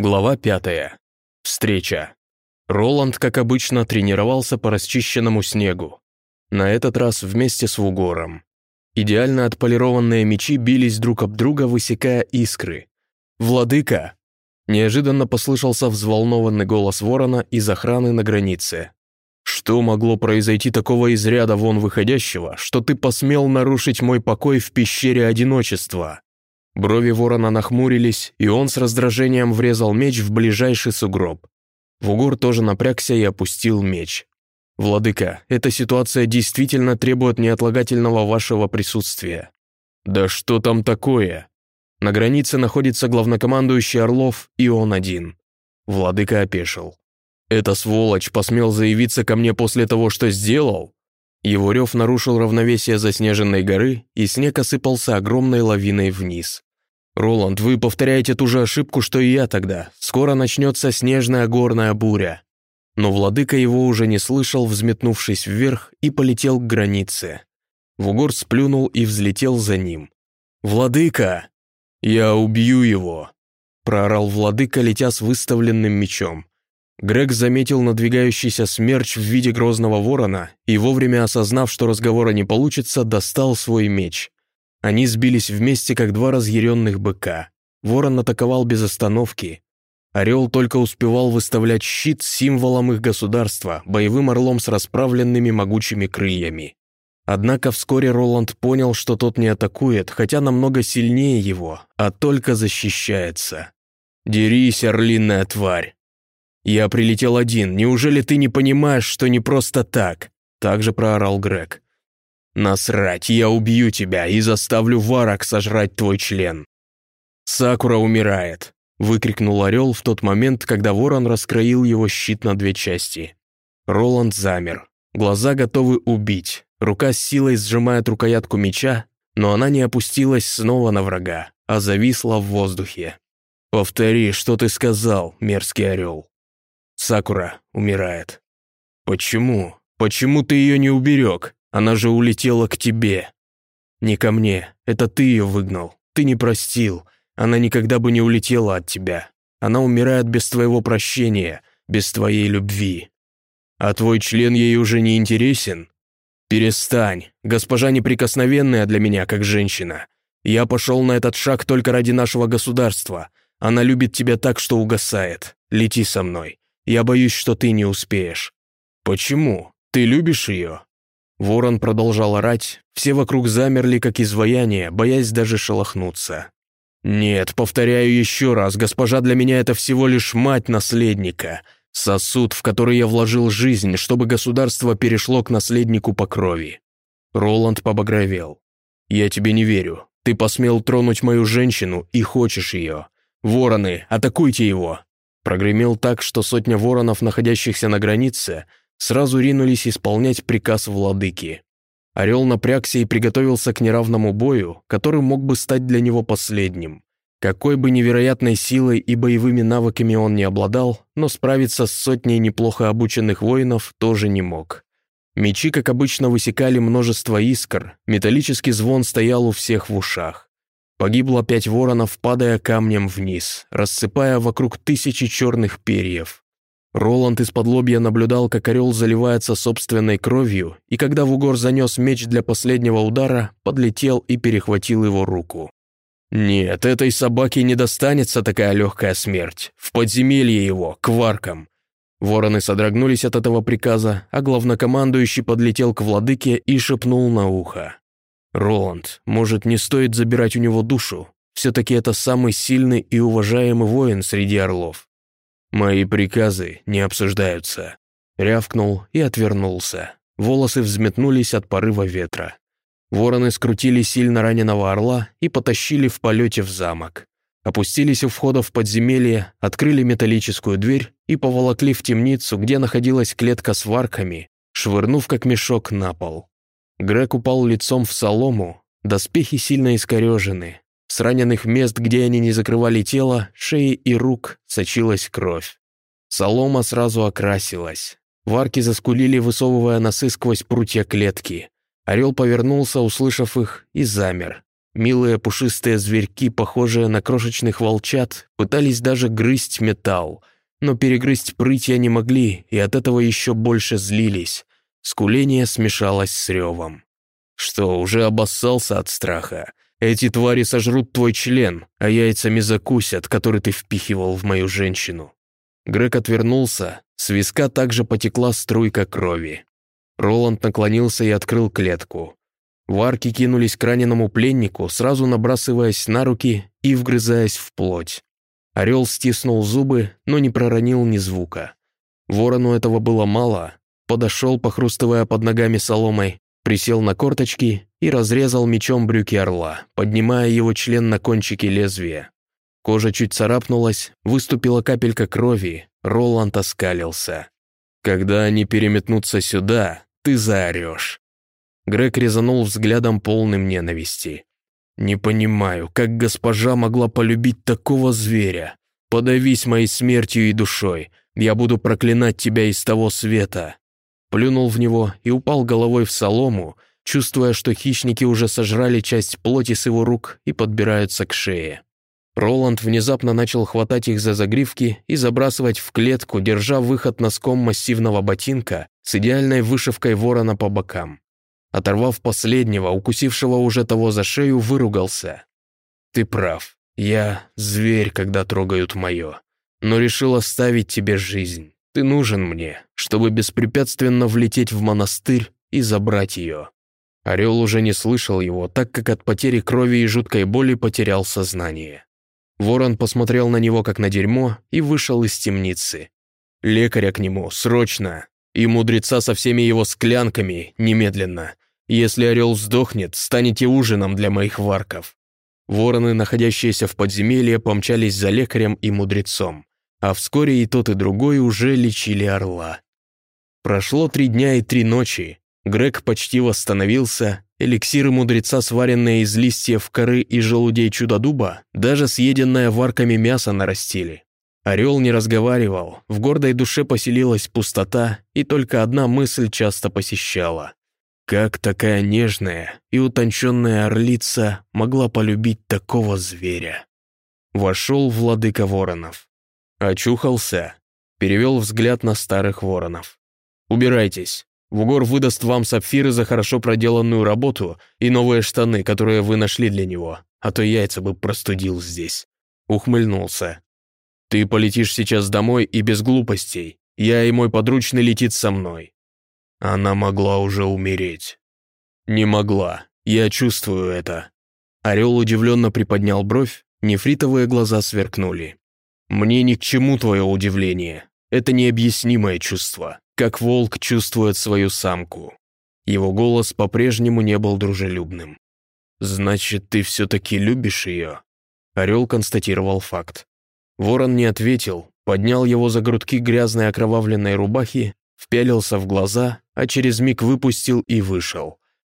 Глава пятая. Встреча. Роланд, как обычно, тренировался по расчищенному снегу. На этот раз вместе с Вугором. Идеально отполированные мечи бились друг об друга, высекая искры. «Владыка!» Неожиданно послышался взволнованный голос ворона из охраны на границе. «Что могло произойти такого из ряда вон выходящего, что ты посмел нарушить мой покой в пещере одиночества?» Брови ворона нахмурились, и он с раздражением врезал меч в ближайший сугроб. Вугор тоже напрягся и опустил меч. «Владыка, эта ситуация действительно требует неотлагательного вашего присутствия». «Да что там такое?» На границе находится главнокомандующий Орлов, и он один. Владыка опешил. «Эта сволочь посмел заявиться ко мне после того, что сделал?» Его рев нарушил равновесие заснеженной горы, и снег осыпался огромной лавиной вниз. «Роланд, вы повторяете ту же ошибку, что и я тогда. Скоро начнется снежная горная буря». Но владыка его уже не слышал, взметнувшись вверх, и полетел к границе. Вугор сплюнул и взлетел за ним. «Владыка! Я убью его!» проорал владыка, летя с выставленным мечом. Грег заметил надвигающийся смерч в виде грозного ворона и, вовремя осознав, что разговора не получится, достал свой меч. Они сбились вместе, как два разъяренных быка. Ворон атаковал без остановки. Орел только успевал выставлять щит символом их государства, боевым орлом с расправленными могучими крыльями. Однако вскоре Роланд понял, что тот не атакует, хотя намного сильнее его, а только защищается. «Дерись, орлиная тварь!» «Я прилетел один. Неужели ты не понимаешь, что не просто так?» Также проорал Грег. «Насрать, я убью тебя и заставлю Варак сожрать твой член». «Сакура умирает», — выкрикнул Орел в тот момент, когда ворон раскроил его щит на две части. Роланд замер. Глаза готовы убить. Рука с силой сжимает рукоятку меча, но она не опустилась снова на врага, а зависла в воздухе. «Повтори, что ты сказал, мерзкий орел». Сакура умирает. Почему? Почему ты ее не уберег? Она же улетела к тебе. Не ко мне. Это ты ее выгнал. Ты не простил. Она никогда бы не улетела от тебя. Она умирает без твоего прощения, без твоей любви. А твой член ей уже не интересен? Перестань. Госпожа неприкосновенная для меня, как женщина. Я пошел на этот шаг только ради нашего государства. Она любит тебя так, что угасает. Лети со мной. Я боюсь, что ты не успеешь». «Почему? Ты любишь ее?» Ворон продолжал орать, все вокруг замерли, как изваяние, боясь даже шелохнуться. «Нет, повторяю еще раз, госпожа для меня это всего лишь мать наследника, сосуд, в который я вложил жизнь, чтобы государство перешло к наследнику по крови». Роланд побагровел. «Я тебе не верю. Ты посмел тронуть мою женщину и хочешь ее. Вороны, атакуйте его!» Прогремел так, что сотня воронов, находящихся на границе, сразу ринулись исполнять приказ владыки. Орел напрягся и приготовился к неравному бою, который мог бы стать для него последним. Какой бы невероятной силой и боевыми навыками он не обладал, но справиться с сотней неплохо обученных воинов тоже не мог. Мечи, как обычно, высекали множество искр, металлический звон стоял у всех в ушах. Погибло пять воронов, падая камнем вниз, рассыпая вокруг тысячи черных перьев. Роланд из-под лобья наблюдал, как орел заливается собственной кровью, и когда Вугор занес меч для последнего удара, подлетел и перехватил его руку. «Нет, этой собаке не достанется такая легкая смерть. В подземелье его, к варкам». Вороны содрогнулись от этого приказа, а главнокомандующий подлетел к владыке и шепнул на ухо. «Роланд, может, не стоит забирать у него душу? Все-таки это самый сильный и уважаемый воин среди орлов». «Мои приказы не обсуждаются», — рявкнул и отвернулся. Волосы взметнулись от порыва ветра. Вороны скрутили сильно раненого орла и потащили в полете в замок. Опустились у входа в подземелье, открыли металлическую дверь и поволокли в темницу, где находилась клетка с варками, швырнув как мешок на пол. Грег упал лицом в солому, доспехи сильно искорежены. С раненых мест, где они не закрывали тело, шеи и рук сочилась кровь. Солома сразу окрасилась. Варки заскулили, высовывая носы сквозь прутья клетки. Орел повернулся, услышав их, и замер. Милые пушистые зверьки, похожие на крошечных волчат, пытались даже грызть металл, но перегрызть прытья не могли и от этого еще больше злились. Скуление смешалось с ревом. Что, уже обоссался от страха? Эти твари сожрут твой член, а яйцами закусят, который ты впихивал в мою женщину. Грег отвернулся, с виска также потекла струйка крови. Роланд наклонился и открыл клетку. Варки кинулись к раненому пленнику, сразу набрасываясь на руки и вгрызаясь в плоть. Орел стиснул зубы, но не проронил ни звука. Ворону этого было мало. Подошел, похрустывая под ногами соломой, присел на корточки и разрезал мечом брюки орла, поднимая его член на кончике лезвия. Кожа чуть царапнулась, выступила капелька крови, Роланд оскалился. «Когда они переметнутся сюда, ты заорешь». Грег резанул взглядом полным ненависти. «Не понимаю, как госпожа могла полюбить такого зверя? Подавись моей смертью и душой, я буду проклинать тебя из того света». Плюнул в него и упал головой в солому, чувствуя, что хищники уже сожрали часть плоти с его рук и подбираются к шее. Роланд внезапно начал хватать их за загривки и забрасывать в клетку, держа выход носком массивного ботинка с идеальной вышивкой ворона по бокам. Оторвав последнего, укусившего уже того за шею, выругался. «Ты прав. Я зверь, когда трогают мое. Но решил оставить тебе жизнь. Ты нужен мне, чтобы беспрепятственно влететь в монастырь и забрать ее». Орел уже не слышал его, так как от потери крови и жуткой боли потерял сознание. Ворон посмотрел на него как на дерьмо и вышел из темницы. «Лекаря к нему, срочно! И мудреца со всеми его склянками, немедленно! Если орел сдохнет, станете ужином для моих варков!» Вороны, находящиеся в подземелье, помчались за лекарем и мудрецом, а вскоре и тот, и другой уже лечили орла. Прошло три дня и три ночи, Грег почти восстановился, эликсиры мудреца, сваренные из листьев коры и желудей чудодуба, даже съеденное варками мясо нарастили. Орел не разговаривал, в гордой душе поселилась пустота, и только одна мысль часто посещала. Как такая нежная и утонченная орлица могла полюбить такого зверя? Вошел владыка воронов. Очухался, перевел взгляд на старых воронов. «Убирайтесь, Вугор выдаст вам сапфиры за хорошо проделанную работу и новые штаны, которые вы нашли для него, а то яйца бы простудил здесь». Ухмыльнулся. «Ты полетишь сейчас домой и без глупостей. Я и мой подручный летит со мной». Она могла уже умереть. «Не могла. Я чувствую это». Орел удивленно приподнял бровь, нефритовые глаза сверкнули. «Мне ни к чему твое удивление. Это необъяснимое чувство как волк чувствует свою самку. Его голос по-прежнему не был дружелюбным. «Значит, ты все-таки любишь ее?» Орел констатировал факт. Ворон не ответил, поднял его за грудки грязной окровавленной рубахи, впялился в глаза, а через миг выпустил и вышел.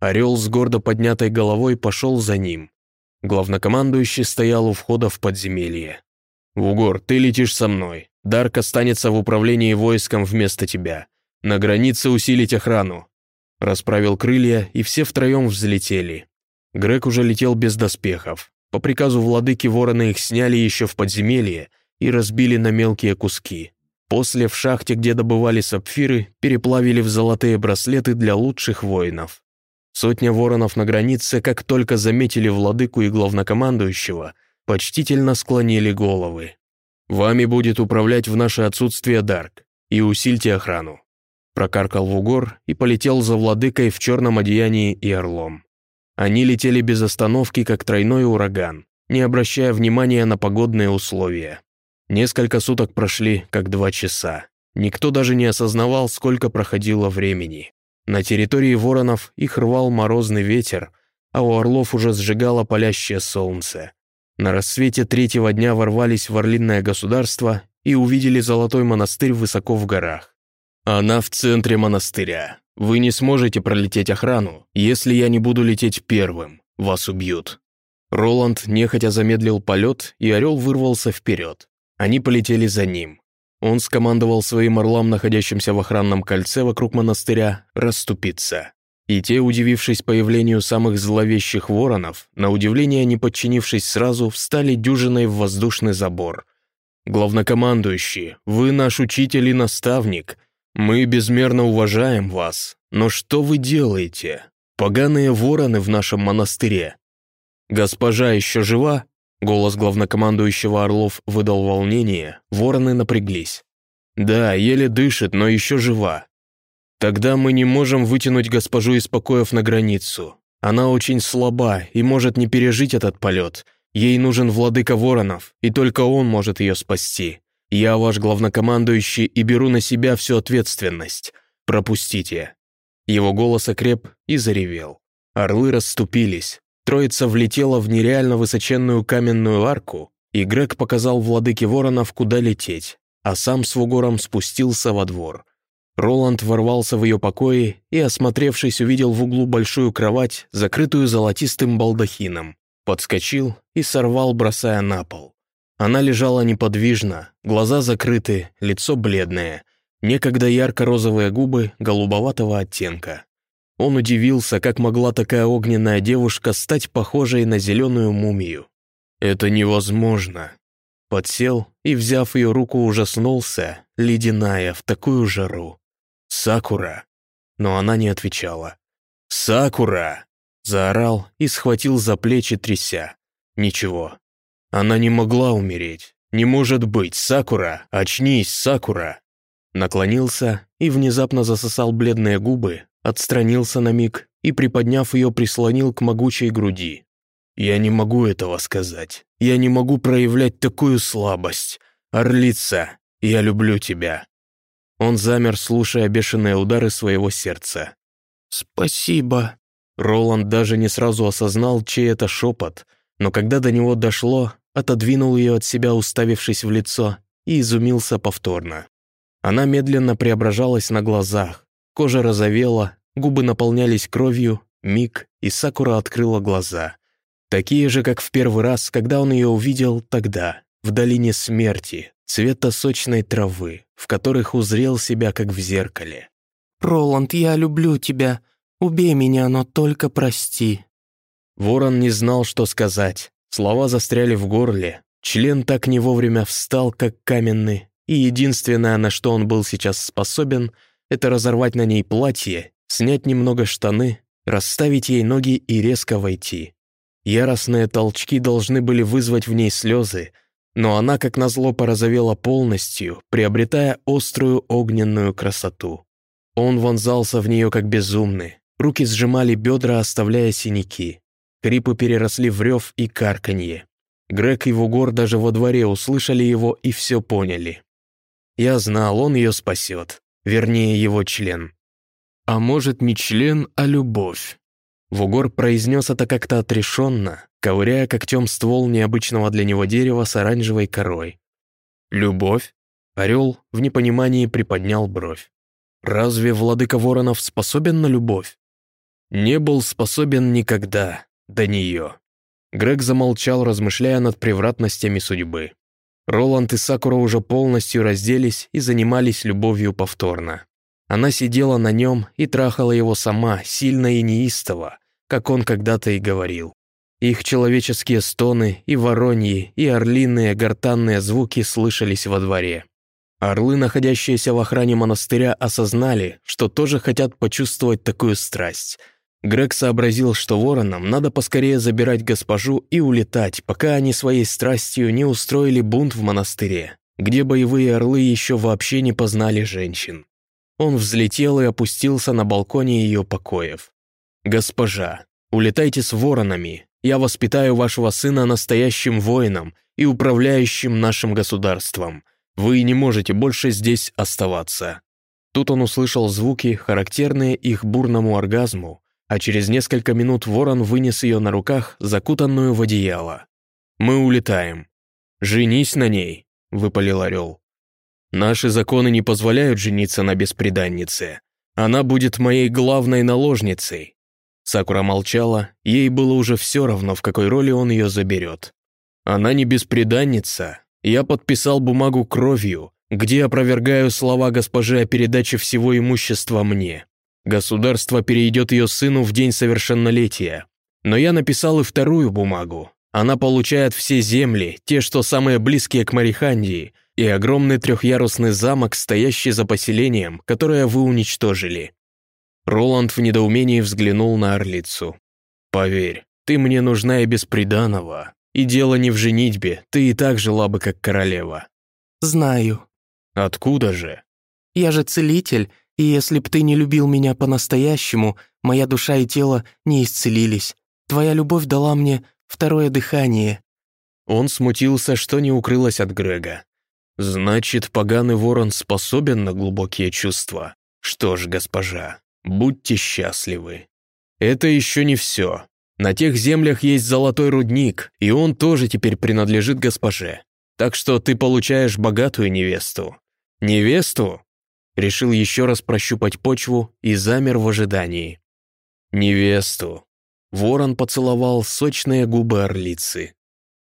Орел с гордо поднятой головой пошел за ним. Главнокомандующий стоял у входа в подземелье. «Вугор, ты летишь со мной. Дарк останется в управлении войском вместо тебя. На границе усилить охрану». Расправил крылья, и все втроем взлетели. Грег уже летел без доспехов. По приказу владыки вороны их сняли еще в подземелье и разбили на мелкие куски. После в шахте, где добывали сапфиры, переплавили в золотые браслеты для лучших воинов. Сотня воронов на границе, как только заметили владыку и главнокомандующего, почтительно склонили головы. «Вами будет управлять в наше отсутствие Дарк, и усильте охрану». Прокаркал Вугор и полетел за владыкой в черном одеянии и орлом. Они летели без остановки, как тройной ураган, не обращая внимания на погодные условия. Несколько суток прошли, как два часа. Никто даже не осознавал, сколько проходило времени. На территории воронов их рвал морозный ветер, а у орлов уже сжигало палящее солнце. На рассвете третьего дня ворвались в Орлинное государство и увидели золотой монастырь высоко в горах. Она в центре монастыря. Вы не сможете пролететь охрану, если я не буду лететь первым. Вас убьют. Роланд нехотя замедлил полет, и орел вырвался вперед. Они полетели за ним. Он скомандовал своим орлам, находящимся в охранном кольце вокруг монастыря, расступиться. И те, удивившись появлению самых зловещих воронов, на удивление не подчинившись сразу, встали дюжиной в воздушный забор. «Главнокомандующий, вы наш учитель и наставник. Мы безмерно уважаем вас. Но что вы делаете? Поганые вороны в нашем монастыре. Госпожа еще жива?» Голос главнокомандующего Орлов выдал волнение, вороны напряглись. «Да, еле дышит, но еще жива. Тогда мы не можем вытянуть госпожу из покоев на границу. Она очень слаба и может не пережить этот полет. Ей нужен владыка воронов, и только он может ее спасти. Я ваш главнокомандующий и беру на себя всю ответственность. Пропустите». Его голос окреп и заревел. Орлы расступились, Троица влетела в нереально высоченную каменную арку, и Грег показал владыке воронов, куда лететь, а сам с Вугором спустился во двор. Роланд ворвался в ее покои и, осмотревшись, увидел в углу большую кровать, закрытую золотистым балдахином. Подскочил и сорвал, бросая на пол. Она лежала неподвижно, глаза закрыты, лицо бледное, некогда ярко-розовые губы голубоватого оттенка. Он удивился, как могла такая огненная девушка стать похожей на зеленую мумию. «Это невозможно!» Подсел и, взяв ее руку, ужаснулся, ледяная, в такую жару. «Сакура!» Но она не отвечала. «Сакура!» Заорал и схватил за плечи, тряся. «Ничего. Она не могла умереть. Не может быть, Сакура! Очнись, Сакура!» Наклонился и внезапно засосал бледные губы, отстранился на миг и, приподняв ее, прислонил к могучей груди. «Я не могу этого сказать. Я не могу проявлять такую слабость. Орлица, я люблю тебя». Он замер, слушая бешеные удары своего сердца. «Спасибо». Роланд даже не сразу осознал, чей это шепот, но когда до него дошло, отодвинул ее от себя, уставившись в лицо, и изумился повторно. Она медленно преображалась на глазах, Кожа розовела, губы наполнялись кровью, миг, и Сакура открыла глаза. Такие же, как в первый раз, когда он ее увидел тогда, в долине смерти, цвета сочной травы, в которых узрел себя, как в зеркале. «Роланд, я люблю тебя. Убей меня, но только прости». Ворон не знал, что сказать. Слова застряли в горле. Член так не вовремя встал, как каменный, и единственное, на что он был сейчас способен — это разорвать на ней платье, снять немного штаны, расставить ей ноги и резко войти. Яростные толчки должны были вызвать в ней слезы, но она, как назло, порозовела полностью, приобретая острую огненную красоту. Он вонзался в нее как безумный, руки сжимали бедра, оставляя синяки. Крипы переросли в рев и карканье. Грег и Вугор даже во дворе услышали его и все поняли. Я знал, он ее спасет вернее его член. А может, не член, а любовь. Вугор произнес это как-то отрешенно, ковыряя когтем ствол необычного для него дерева с оранжевой корой. «Любовь?» Орел в непонимании приподнял бровь. «Разве владыка Воронов способен на любовь?» «Не был способен никогда до нее». Грег замолчал, размышляя над превратностями судьбы. Роланд и Сакура уже полностью разделись и занимались любовью повторно. Она сидела на нем и трахала его сама, сильно и неистово, как он когда-то и говорил. Их человеческие стоны и вороньи, и орлиные гортанные звуки слышались во дворе. Орлы, находящиеся в охране монастыря, осознали, что тоже хотят почувствовать такую страсть – Грег сообразил, что воронам надо поскорее забирать госпожу и улетать, пока они своей страстью не устроили бунт в монастыре, где боевые орлы еще вообще не познали женщин. Он взлетел и опустился на балконе ее покоев. «Госпожа, улетайте с воронами. Я воспитаю вашего сына настоящим воином и управляющим нашим государством. Вы не можете больше здесь оставаться». Тут он услышал звуки, характерные их бурному оргазму, а через несколько минут ворон вынес ее на руках, закутанную в одеяло. «Мы улетаем. Женись на ней», — выпалил орел. «Наши законы не позволяют жениться на бесприданнице. Она будет моей главной наложницей». Сакура молчала, ей было уже все равно, в какой роли он ее заберет. «Она не бесприданница. Я подписал бумагу кровью, где опровергаю слова госпожи о передаче всего имущества мне. Государство перейдет ее сыну в день совершеннолетия. Но я написал и вторую бумагу. Она получает все земли, те, что самые близкие к Марихандии, и огромный трехъярусный замок, стоящий за поселением, которое вы уничтожили. Роланд в недоумении взглянул на орлицу. «Поверь, ты мне нужна и без приданого. И дело не в женитьбе, ты и так жила бы как королева». «Знаю». «Откуда же?» «Я же целитель, и если б ты не любил меня по-настоящему, моя душа и тело не исцелились. Твоя любовь дала мне второе дыхание». Он смутился, что не укрылось от Грега. «Значит, поганый ворон способен на глубокие чувства? Что ж, госпожа, будьте счастливы. Это еще не все. На тех землях есть золотой рудник, и он тоже теперь принадлежит госпоже. Так что ты получаешь богатую невесту. Невесту?» Решил еще раз прощупать почву и замер в ожидании. «Невесту». Ворон поцеловал сочные губы орлицы.